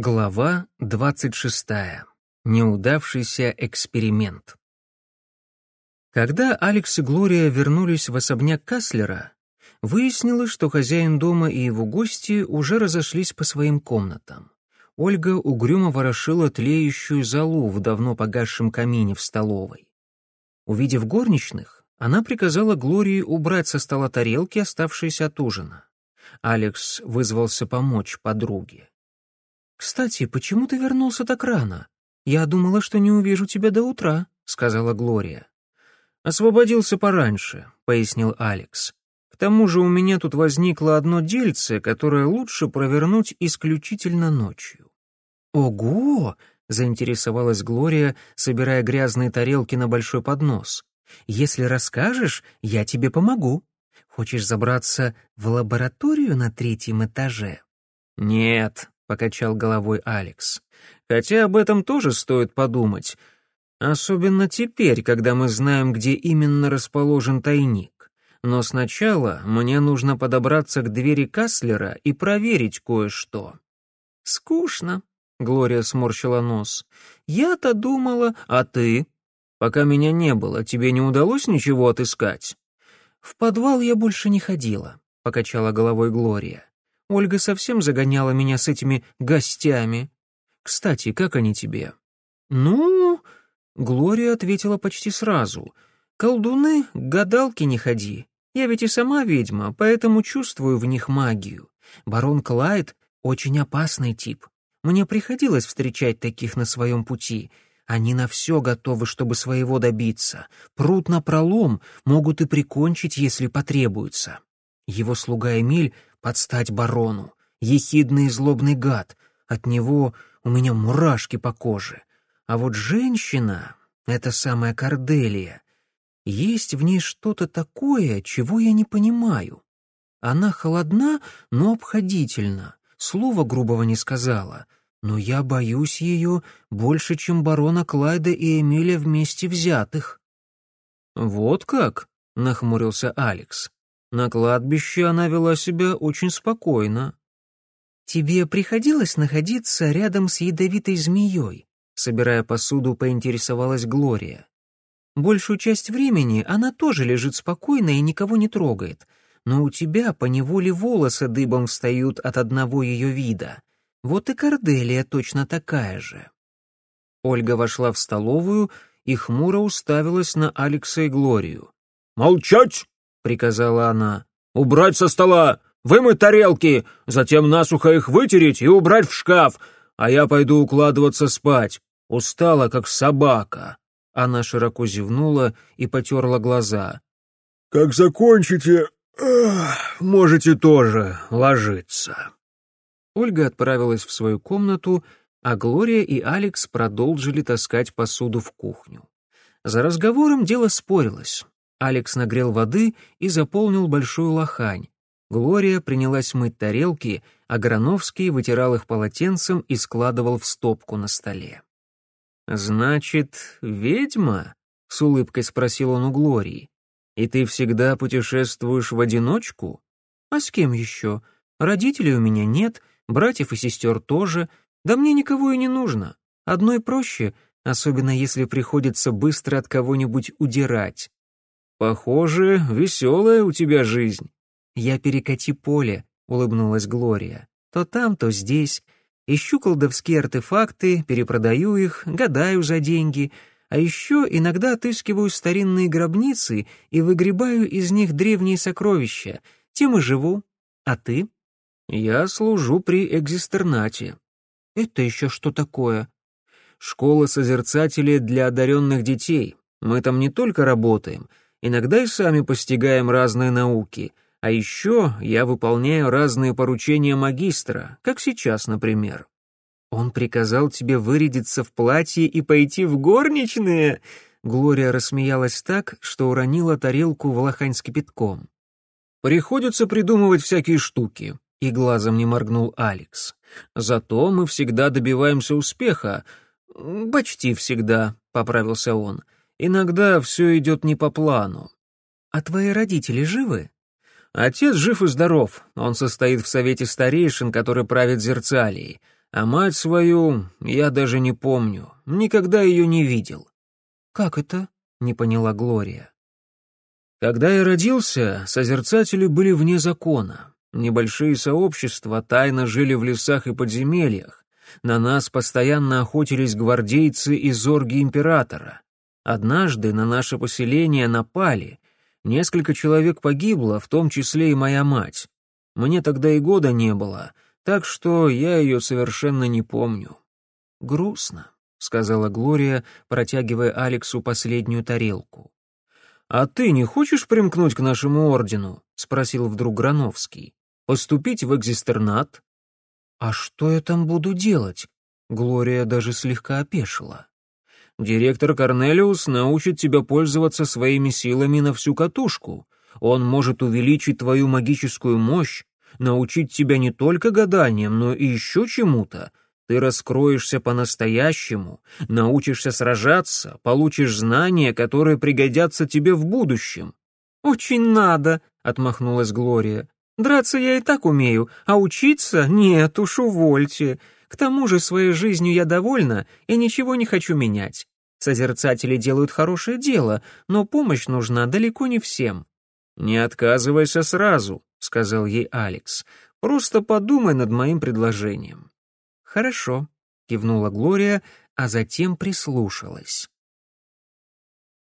Глава 26. Неудавшийся эксперимент. Когда Алекс и Глория вернулись в особняк Каслера, выяснилось, что хозяин дома и его гости уже разошлись по своим комнатам. Ольга угрюмо ворошила тлеющую золу в давно погасшем камине в столовой. Увидев горничных, она приказала Глории убрать со стола тарелки, оставшиеся от ужина. Алекс вызвался помочь подруге. «Кстати, почему ты вернулся так рано? Я думала, что не увижу тебя до утра», — сказала Глория. «Освободился пораньше», — пояснил Алекс. «К тому же у меня тут возникло одно дельце, которое лучше провернуть исключительно ночью». «Ого!» — заинтересовалась Глория, собирая грязные тарелки на большой поднос. «Если расскажешь, я тебе помогу. Хочешь забраться в лабораторию на третьем этаже?» «Нет», покачал головой Алекс. Хотя об этом тоже стоит подумать. Особенно теперь, когда мы знаем, где именно расположен тайник. Но сначала мне нужно подобраться к двери Каслера и проверить кое-что. Скучно, Глория сморщила нос. Я-то думала, а ты? Пока меня не было, тебе не удалось ничего отыскать? В подвал я больше не ходила, покачала головой Глория. Ольга совсем загоняла меня с этими гостями. Кстати, как они тебе?» «Ну...» — Глория ответила почти сразу. «Колдуны, к гадалке не ходи. Я ведь и сама ведьма, поэтому чувствую в них магию. Барон Клайд — очень опасный тип. Мне приходилось встречать таких на своем пути. Они на все готовы, чтобы своего добиться. Прут на пролом, могут и прикончить, если потребуется. Его слуга Эмиль подстать барону, ехидный и злобный гад. От него у меня мурашки по коже. А вот женщина, эта самая Корделия, есть в ней что-то такое, чего я не понимаю. Она холодна, но обходительна, слова грубого не сказала, но я боюсь ее больше, чем барона Клайда и Эмиля вместе взятых. «Вот как?» — нахмурился Алекс. На кладбище она вела себя очень спокойно. «Тебе приходилось находиться рядом с ядовитой змеей?» Собирая посуду, поинтересовалась Глория. «Большую часть времени она тоже лежит спокойно и никого не трогает, но у тебя поневоле волосы дыбом встают от одного ее вида. Вот и Корделия точно такая же». Ольга вошла в столовую и хмуро уставилась на Алекса и Глорию. «Молчать!» — приказала она. «Убрать со стола! Вымыть тарелки! Затем насухо их вытереть и убрать в шкаф! А я пойду укладываться спать. Устала, как собака!» Она широко зевнула и потерла глаза. «Как закончите, можете тоже ложиться». Ольга отправилась в свою комнату, а Глория и Алекс продолжили таскать посуду в кухню. За разговором дело спорилось. Алекс нагрел воды и заполнил большую лохань. Глория принялась мыть тарелки, а Грановский вытирал их полотенцем и складывал в стопку на столе. «Значит, ведьма?» — с улыбкой спросил он у Глории. «И ты всегда путешествуешь в одиночку?» «А с кем еще? Родителей у меня нет, братьев и сестер тоже, да мне никого и не нужно. Одной проще, особенно если приходится быстро от кого-нибудь удирать. «Похоже, веселая у тебя жизнь». «Я перекати поле», — улыбнулась Глория. «То там, то здесь. Ищу колдовские артефакты, перепродаю их, гадаю за деньги, а еще иногда отыскиваю старинные гробницы и выгребаю из них древние сокровища. Тем и живу. А ты?» «Я служу при экзистернате». «Это еще что такое?» «Школа созерцателей для одаренных детей. Мы там не только работаем, Иногда и сами постигаем разные науки, а еще я выполняю разные поручения магистра, как сейчас, например. Он приказал тебе вырядиться в платье и пойти в горничные? Глория рассмеялась так, что уронила тарелку в лохань с кипятком. Приходится придумывать всякие штуки, и глазом не моргнул Алекс. Зато мы всегда добиваемся успеха. Почти всегда, поправился он. Иногда все идет не по плану. А твои родители живы? Отец жив и здоров. Он состоит в совете старейшин, который правит Зерцалией. А мать свою я даже не помню, никогда ее не видел». «Как это?» — не поняла Глория. Когда я родился, созерцатели были вне закона. Небольшие сообщества тайно жили в лесах и подземельях. На нас постоянно охотились гвардейцы и зорги императора. Однажды на наше поселение напали. Несколько человек погибло, в том числе и моя мать. Мне тогда и года не было, так что я ее совершенно не помню. «Грустно», — сказала Глория, протягивая Алексу последнюю тарелку. «А ты не хочешь примкнуть к нашему ордену?» — спросил вдруг Грановский. «Поступить в экзистернат?» «А что я там буду делать?» Глория даже слегка опешила. «Директор Корнелиус научит тебя пользоваться своими силами на всю катушку. Он может увеличить твою магическую мощь, научить тебя не только гаданиям, но и еще чему-то, ты раскроешься по-настоящему, научишься сражаться, получишь знания, которые пригодятся тебе в будущем». «Очень надо», — отмахнулась Глория. «Драться я и так умею, а учиться? Нет уж, увольте. К тому же своей жизнью я довольна и ничего не хочу менять. Созерцатели делают хорошее дело, но помощь нужна далеко не всем». «Не отказывайся сразу», — сказал ей Алекс. «Просто подумай над моим предложением. «Хорошо», — кивнула Глория, а затем прислушалась.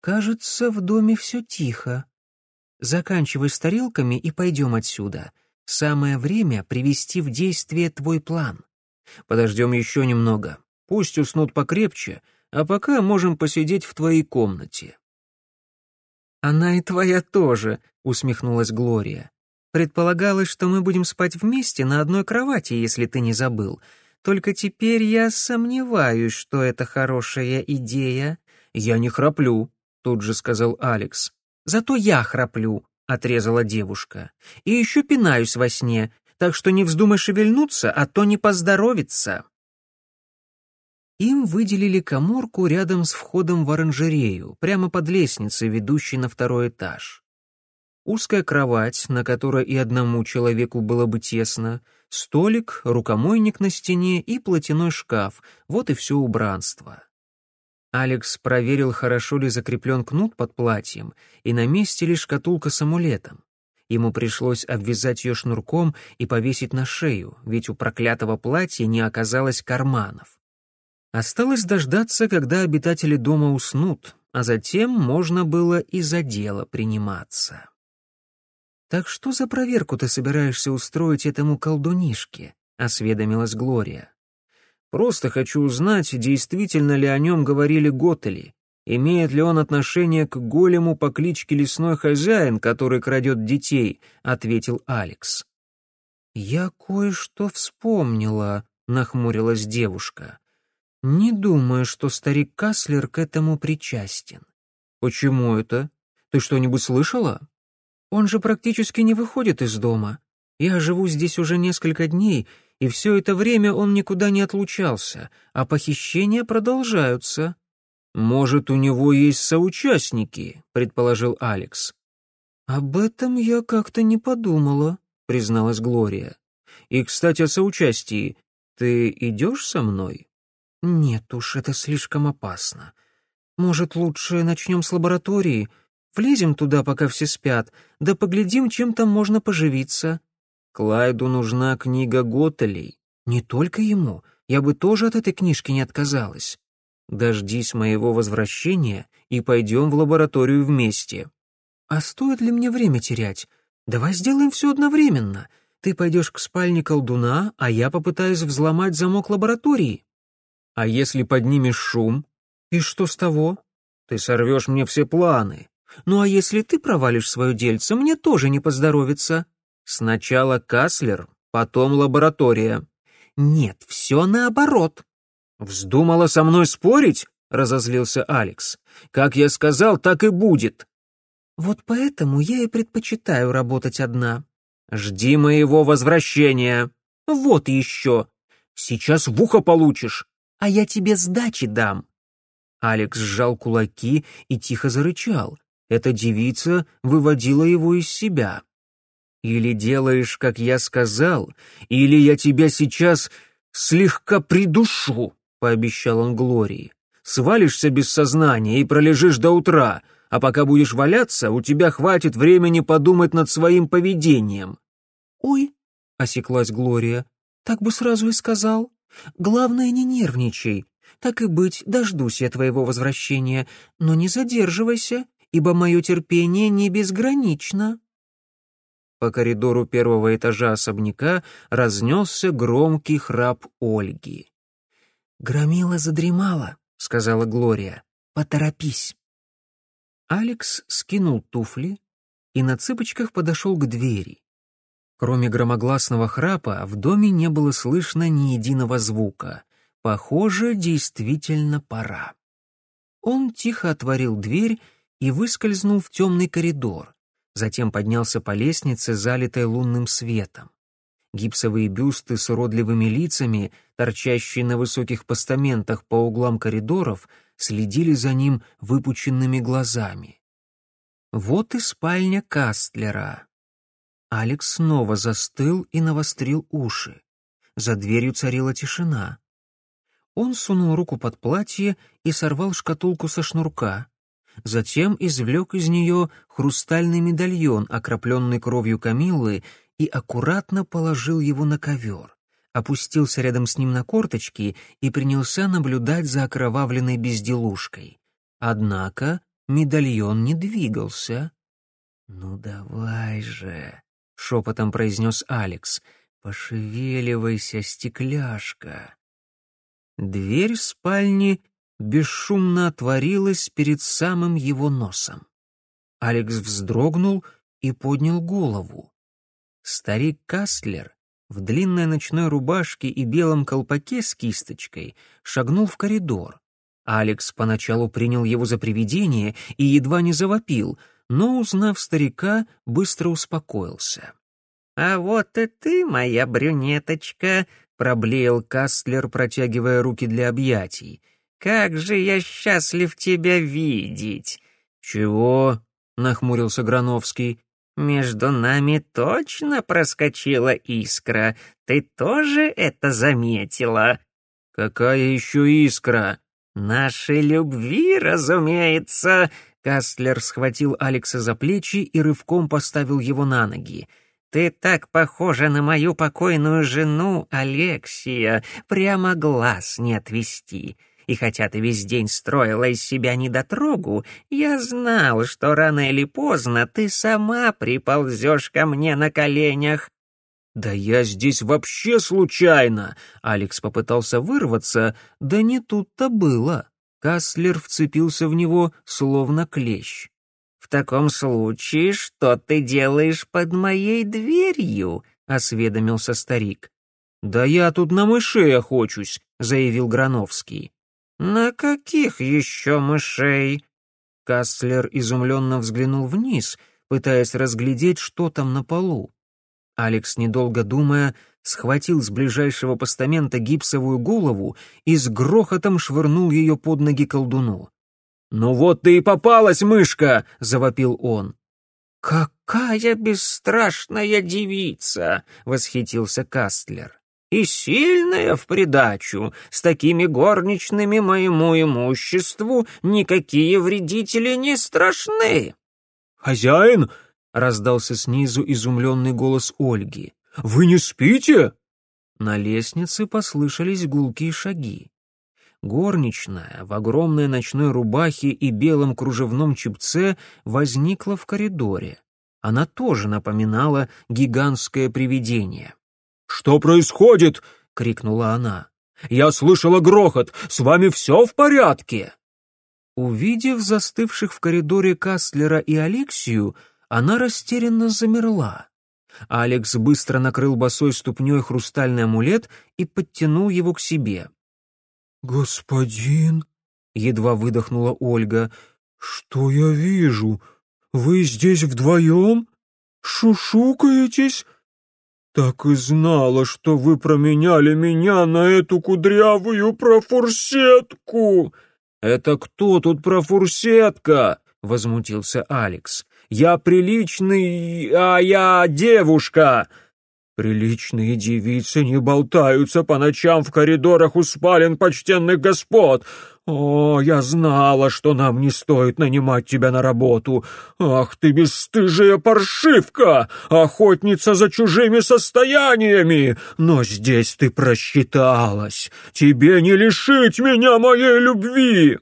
«Кажется, в доме все тихо. Заканчивай с тарелками и пойдем отсюда. Самое время привести в действие твой план. Подождем еще немного. Пусть уснут покрепче, а пока можем посидеть в твоей комнате». «Она и твоя тоже», — усмехнулась Глория. «Предполагалось, что мы будем спать вместе на одной кровати, если ты не забыл. Только теперь я сомневаюсь, что это хорошая идея. Я не храплю, тут же сказал Алекс. Зато я храплю, отрезала девушка. И еще пинаюсь во сне, так что не вздумай шевельнуться, а то не поздоровится. Им выделили коморку рядом с входом в оранжерею, прямо под лестницей, ведущей на второй этаж. Узкая кровать, на которой и одному человеку было бы тесно, столик, рукомойник на стене и платяной шкаф — вот и все убранство. Алекс проверил, хорошо ли закреплен кнут под платьем, и на месте лишь шкатулка с амулетом. Ему пришлось обвязать ее шнурком и повесить на шею, ведь у проклятого платья не оказалось карманов. Осталось дождаться, когда обитатели дома уснут, а затем можно было и за дело приниматься. «Так что за проверку ты собираешься устроить этому колдунишке?» — осведомилась Глория. «Просто хочу узнать, действительно ли о нем говорили Готели, имеет ли он отношение к голему по кличке Лесной Хозяин, который крадет детей», — ответил Алекс. «Я кое-что вспомнила», — нахмурилась девушка. «Не думаю, что старик Каслер к этому причастен». «Почему это? Ты что-нибудь слышала?» Он же практически не выходит из дома. Я живу здесь уже несколько дней, и все это время он никуда не отлучался, а похищения продолжаются». «Может, у него есть соучастники», — предположил Алекс. «Об этом я как-то не подумала», — призналась Глория. «И, кстати, о соучастии. Ты идешь со мной?» «Нет уж, это слишком опасно. Может, лучше начнем с лаборатории?» Влезем туда, пока все спят, да поглядим, чем там можно поживиться». «Клайду нужна книга Готелей». «Не только ему. Я бы тоже от этой книжки не отказалась». «Дождись моего возвращения и пойдем в лабораторию вместе». «А стоит ли мне время терять? Давай сделаем все одновременно. Ты пойдешь к спальне колдуна, а я попытаюсь взломать замок лаборатории». «А если поднимешь шум?» «И что с того?» «Ты сорвешь мне все планы». Ну а если ты провалишь свое дельце, мне тоже не поздоровится. Сначала Каслер, потом лаборатория. Нет, все наоборот. Вздумала со мной спорить? Разозлился Алекс. Как я сказал, так и будет. Вот поэтому я и предпочитаю работать одна. Жди моего возвращения. Вот еще. Сейчас в ухо получишь. А я тебе сдачи дам. Алекс сжал кулаки и тихо зарычал. Эта девица выводила его из себя. «Или делаешь, как я сказал, или я тебя сейчас...» слегка придушу», — пообещал он Глории. «Свалишься без сознания и пролежишь до утра, а пока будешь валяться, у тебя хватит времени подумать над своим поведением». «Ой», — осеклась Глория, — «так бы сразу и сказал. Главное, не нервничай. Так и быть, дождусь я твоего возвращения, но не задерживайся, ибо мое терпение не безгранично». По коридору первого этажа особняка разнесся громкий храп Ольги. «Громила задремала», — сказала Глория. «Поторопись». Алекс скинул туфли и на цыпочках подошел к двери. Кроме громогласного храпа, в доме не было слышно ни единого звука. Похоже, действительно пора. Он тихо отворил дверь и выскользнул в темный коридор затем поднялся по лестнице, залитой лунным светом. Гипсовые бюсты с уродливыми лицами, торчащие на высоких постаментах по углам коридоров, следили за ним выпученными глазами. Вот и спальня Кастлера. Алекс снова застыл и навострил уши. За дверью царила тишина. Он сунул руку под платье и сорвал шкатулку со шнурка. Затем извлек из нее хрустальный медальон, окропленный кровью Камиллы, и аккуратно положил его на ковер, опустился рядом с ним на корточки и принялся наблюдать за окровавленной безделушкой. Однако медальон не двигался. «Ну давай же», — шепотом произнес Алекс, — «пошевеливайся, стекляшка». Дверь спальни бесшумно отворилась перед самым его носом. Алекс вздрогнул и поднял голову. Старик Кастлер в длинной ночной рубашке и белом колпаке с кисточкой шагнул в коридор. Алекс поначалу принял его за привидение и едва не завопил, но, узнав старика, быстро успокоился. «А вот и ты, моя брюнеточка», — проблеял Кастлер, протягивая руки для объятий. Как же я счастлив тебя видеть!» «Чего?» — нахмурился Грановский. «Между нами точно проскочила искра. Ты тоже это заметила?» «Какая еще искра?» «Нашей любви, разумеется!» Кастлер схватил Алекса за плечи и рывком поставил его на ноги. «Ты так похожа на мою покойную жену, Алексия, прямо глаз не отвести. И хотя ты весь день строила из себя недотрогу, я знал, что рано или поздно ты сама приползешь ко мне на коленях. «Да я здесь вообще случайно!» Алекс попытался вырваться, да не тут-то было. Каслер вцепился в него, словно клещ. «В таком случае, что ты делаешь под моей дверью?» — осведомился старик. «Да я тут на мышей охочусь», — заявил Грановский. «На каких еще мышей?» Кастлер изумленно взглянул вниз, пытаясь разглядеть, что там на полу. Алекс, недолго думая, схватил с ближайшего постамента гипсовую голову и с грохотом швырнул ее под ноги колдуну. «Ну вот ты и попалась, мышка!» — завопил он. «Какая бесстрашная девица!» — восхитился Кастлер и сильная в придачу. С такими горничными моему имуществу никакие вредители не страшны». «Хозяин!» — раздался снизу изумленный голос Ольги. «Вы не спите?» На лестнице послышались гулкие шаги. Горничная в огромной ночной рубахе и белом кружевном чепце возникла в коридоре. Она тоже напоминала гигантское привидение. «Что происходит?» — крикнула она. «Я слышала грохот! С вами все в порядке?» Увидев застывших в коридоре Кастлера и Алексию, она растерянно замерла. Алекс быстро накрыл босой ступней хрустальный амулет и подтянул его к себе. «Господин», — едва выдохнула Ольга, — «что я вижу? Вы здесь вдвоем? Шушукаетесь? «Так и знала, что вы променяли меня на эту кудрявую профурсетку!» «Это кто тут профурсетка?» — возмутился Алекс. «Я приличный, а я девушка!» Приличные девицы не болтаются по ночам в коридорах у спален почтенных господ. О, я знала, что нам не стоит нанимать тебя на работу. Ах ты бесстыжая паршивка, охотница за чужими состояниями. Но здесь ты просчиталась. Тебе не лишить меня моей любви.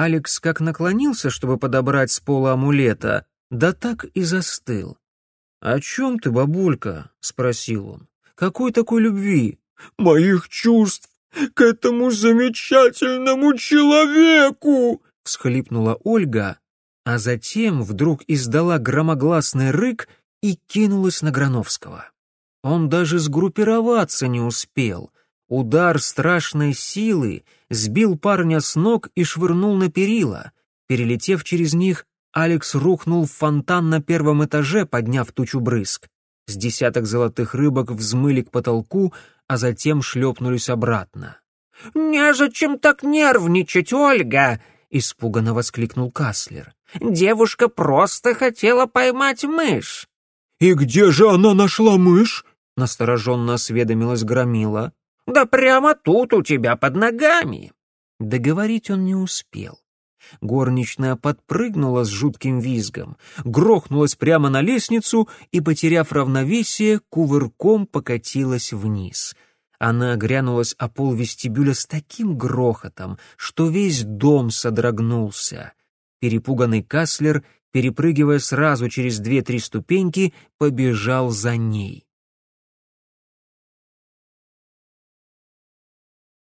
Алекс как наклонился, чтобы подобрать с пола амулета, да так и застыл. «О чем ты, бабулька?» — спросил он. «Какой такой любви?» «Моих чувств к этому замечательному человеку!» — всхлипнула Ольга, а затем вдруг издала громогласный рык и кинулась на Грановского. Он даже сгруппироваться не успел. Удар страшной силы сбил парня с ног и швырнул на перила. Перелетев через них, Алекс рухнул в фонтан на первом этаже, подняв тучу брызг. С десяток золотых рыбок взмыли к потолку, а затем шлепнулись обратно. «Незачем так нервничать, Ольга!» — испуганно воскликнул Каслер. «Девушка просто хотела поймать мышь». «И где же она нашла мышь?» — настороженно осведомилась Громила. «Да прямо тут у тебя под ногами». Договорить он не успел. Горничная подпрыгнула с жутким визгом, грохнулась прямо на лестницу и, потеряв равновесие, кувырком покатилась вниз. Она грянулась о пол вестибюля с таким грохотом, что весь дом содрогнулся. Перепуганный Каслер, перепрыгивая сразу через две-три ступеньки, побежал за ней.